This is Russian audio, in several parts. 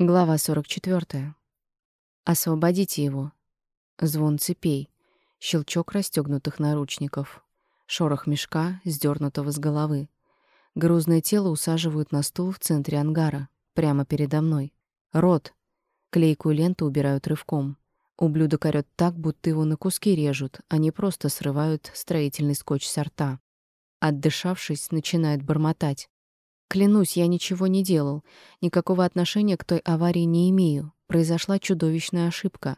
Глава 44. Освободите его. Звон цепей. Щелчок расстёгнутых наручников. Шорох мешка, сдёрнутого с головы. Грузное тело усаживают на стул в центре ангара, прямо передо мной. Рот. Клейкую ленту убирают рывком. Ублюдок орёт так, будто его на куски режут, а не просто срывают строительный скотч с рта. Отдышавшись, начинает бормотать. Клянусь, я ничего не делал. Никакого отношения к той аварии не имею. Произошла чудовищная ошибка.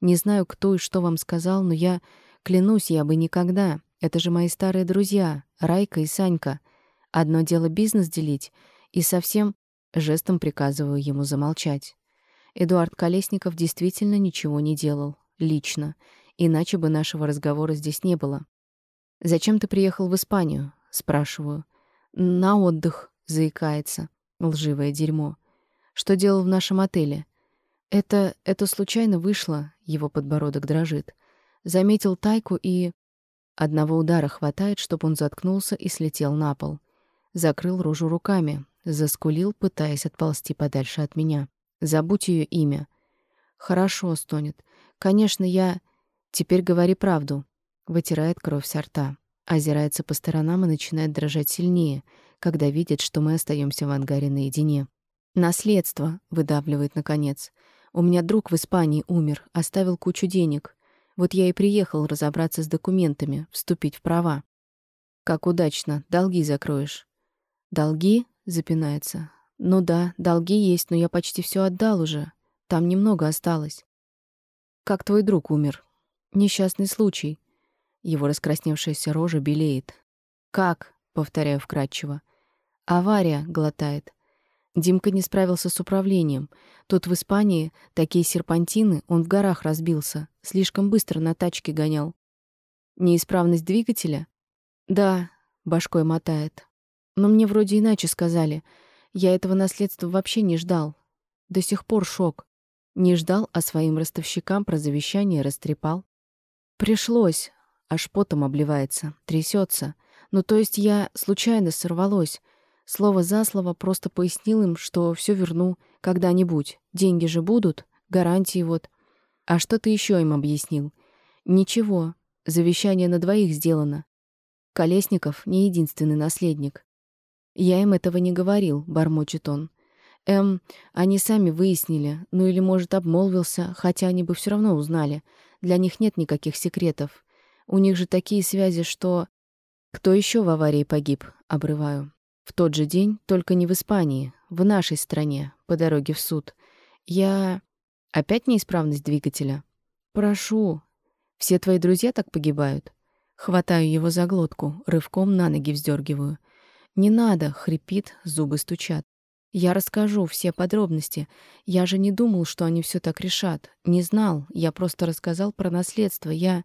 Не знаю, кто и что вам сказал, но я... Клянусь, я бы никогда. Это же мои старые друзья, Райка и Санька. Одно дело бизнес делить, и совсем жестом приказываю ему замолчать. Эдуард Колесников действительно ничего не делал. Лично. Иначе бы нашего разговора здесь не было. «Зачем ты приехал в Испанию?» — спрашиваю. «На отдых», заикается. Лживое дерьмо. Что делал в нашем отеле? Это это случайно вышло, его подбородок дрожит. Заметил Тайку и одного удара хватает, чтобы он заткнулся и слетел на пол. Закрыл рожу руками, заскулил, пытаясь отползти подальше от меня. Забудь ее имя. Хорошо, стонет. Конечно, я Теперь говори правду. Вытирает кровь с рта, озирается по сторонам и начинает дрожать сильнее когда видит, что мы остаемся в ангаре наедине. «Наследство», — выдавливает наконец. «У меня друг в Испании умер, оставил кучу денег. Вот я и приехал разобраться с документами, вступить в права». «Как удачно, долги закроешь». «Долги?» — запинается. «Ну да, долги есть, но я почти все отдал уже. Там немного осталось». «Как твой друг умер?» «Несчастный случай». Его раскрасневшаяся рожа белеет. «Как?» — повторяю вкратчиво. Авария, глотает. Димка не справился с управлением. Тут в Испании такие серпантины, он в горах разбился, слишком быстро на тачке гонял. Неисправность двигателя? Да, башкой мотает. Но мне вроде иначе сказали. Я этого наследства вообще не ждал. До сих пор шок. Не ждал, а своим ростовщикам про завещание растрепал. Пришлось. Аж потом обливается, трясется. Ну, то есть я случайно сорвалось. Слово за слово просто пояснил им, что все верну когда-нибудь. Деньги же будут, гарантии вот. А что ты еще им объяснил? Ничего. Завещание на двоих сделано. Колесников не единственный наследник. Я им этого не говорил, бормочет он. Эм, они сами выяснили, ну или, может, обмолвился, хотя они бы все равно узнали. Для них нет никаких секретов. У них же такие связи, что... Кто еще в аварии погиб? Обрываю. В тот же день, только не в Испании, в нашей стране, по дороге в суд. Я... Опять неисправность двигателя? Прошу. Все твои друзья так погибают? Хватаю его за глотку, рывком на ноги вздергиваю. «Не надо!» — хрипит, зубы стучат. «Я расскажу все подробности. Я же не думал, что они все так решат. Не знал. Я просто рассказал про наследство. Я...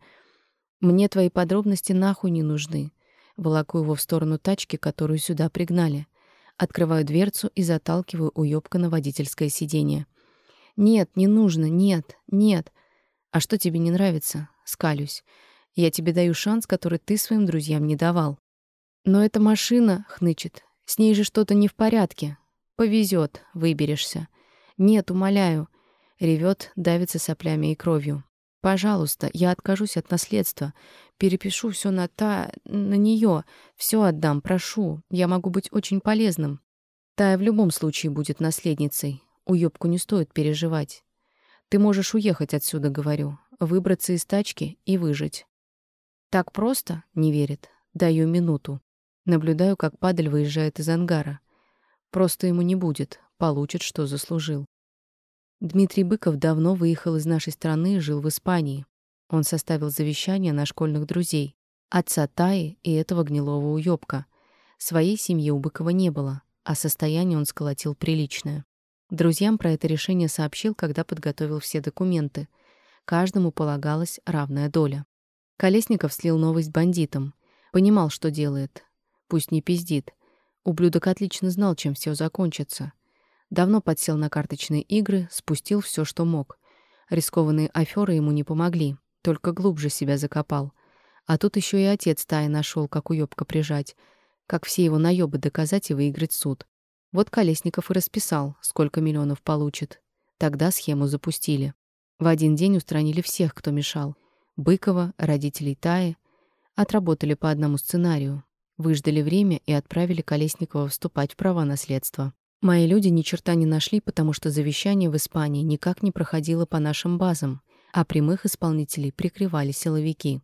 Мне твои подробности нахуй не нужны. Волоку его в сторону тачки, которую сюда пригнали. Открываю дверцу и заталкиваю уёбка на водительское сиденье. «Нет, не нужно, нет, нет. А что тебе не нравится?» Скалюсь. «Я тебе даю шанс, который ты своим друзьям не давал». «Но эта машина», — хнычет, — «с ней же что-то не в порядке. Повезет, выберешься». «Нет, умоляю», — ревет, давится соплями и кровью. Пожалуйста, я откажусь от наследства. Перепишу все на та... на нее. Все отдам, прошу. Я могу быть очень полезным. Тая в любом случае будет наследницей. Уёбку не стоит переживать. Ты можешь уехать отсюда, говорю. Выбраться из тачки и выжить. Так просто? Не верит. Даю минуту. Наблюдаю, как падаль выезжает из ангара. Просто ему не будет. Получит, что заслужил. Дмитрий Быков давно выехал из нашей страны и жил в Испании. Он составил завещание на школьных друзей, отца Таи и этого гнилого уёбка. Своей семьи у Быкова не было, а состояние он сколотил приличное. Друзьям про это решение сообщил, когда подготовил все документы. Каждому полагалась равная доля. Колесников слил новость бандитам. Понимал, что делает. Пусть не пиздит. Ублюдок отлично знал, чем все закончится. Давно подсел на карточные игры, спустил все, что мог. Рискованные аферы ему не помогли, только глубже себя закопал. А тут еще и отец Таи нашел, как уёбка прижать, как все его наёбы доказать и выиграть суд. Вот Колесников и расписал, сколько миллионов получит. Тогда схему запустили. В один день устранили всех, кто мешал. Быкова, родителей Таи. Отработали по одному сценарию. Выждали время и отправили Колесникова вступать в права наследства. Мои люди ни черта не нашли, потому что завещание в Испании никак не проходило по нашим базам, а прямых исполнителей прикрывали силовики.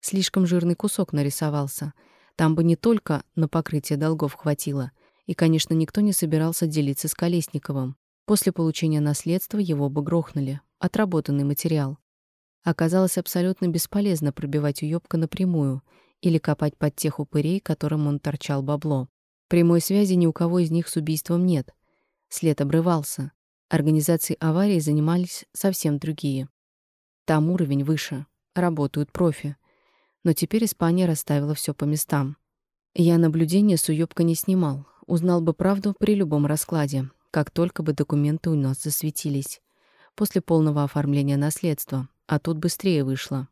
Слишком жирный кусок нарисовался. Там бы не только на покрытие долгов хватило. И, конечно, никто не собирался делиться с Колесниковым. После получения наследства его бы грохнули. Отработанный материал. Оказалось абсолютно бесполезно пробивать уёбка напрямую или копать под тех упырей, которым он торчал бабло. Прямой связи ни у кого из них с убийством нет. След обрывался. Организацией аварии занимались совсем другие. Там уровень выше, работают профи. Но теперь Испания расставила все по местам. Я наблюдение с уёбка не снимал, узнал бы правду при любом раскладе, как только бы документы у нас засветились. После полного оформления наследства, а тут быстрее вышло.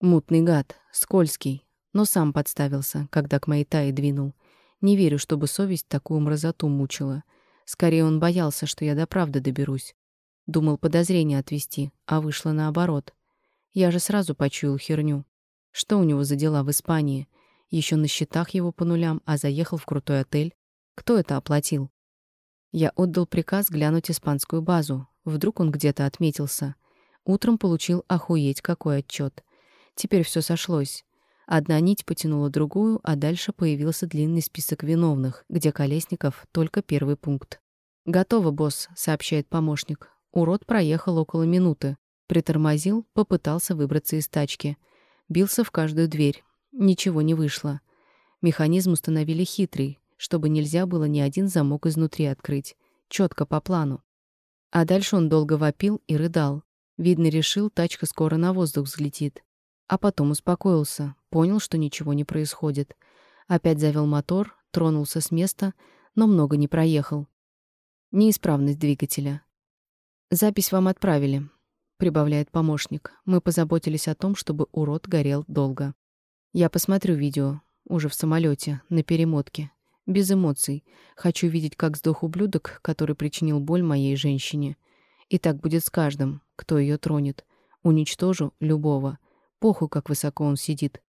Мутный гад, скользкий, но сам подставился, когда к моей тае двинул. Не верю, чтобы совесть такую мразоту мучила. Скорее, он боялся, что я до правды доберусь. Думал подозрение отвести, а вышло наоборот. Я же сразу почуял херню. Что у него за дела в Испании? Еще на счетах его по нулям, а заехал в крутой отель. Кто это оплатил? Я отдал приказ глянуть испанскую базу. Вдруг он где-то отметился. Утром получил охуеть какой отчет. Теперь все сошлось. Одна нить потянула другую, а дальше появился длинный список виновных, где Колесников — только первый пункт. «Готово, босс», — сообщает помощник. Урод проехал около минуты. Притормозил, попытался выбраться из тачки. Бился в каждую дверь. Ничего не вышло. Механизм установили хитрый, чтобы нельзя было ни один замок изнутри открыть. четко по плану. А дальше он долго вопил и рыдал. Видно, решил, тачка скоро на воздух взлетит. А потом успокоился, понял, что ничего не происходит. Опять завел мотор, тронулся с места, но много не проехал. Неисправность двигателя. «Запись вам отправили», — прибавляет помощник. «Мы позаботились о том, чтобы урод горел долго. Я посмотрю видео, уже в самолете, на перемотке. Без эмоций. Хочу видеть, как сдох ублюдок, который причинил боль моей женщине. И так будет с каждым, кто ее тронет. Уничтожу любого. Похуй, как высоко он сидит.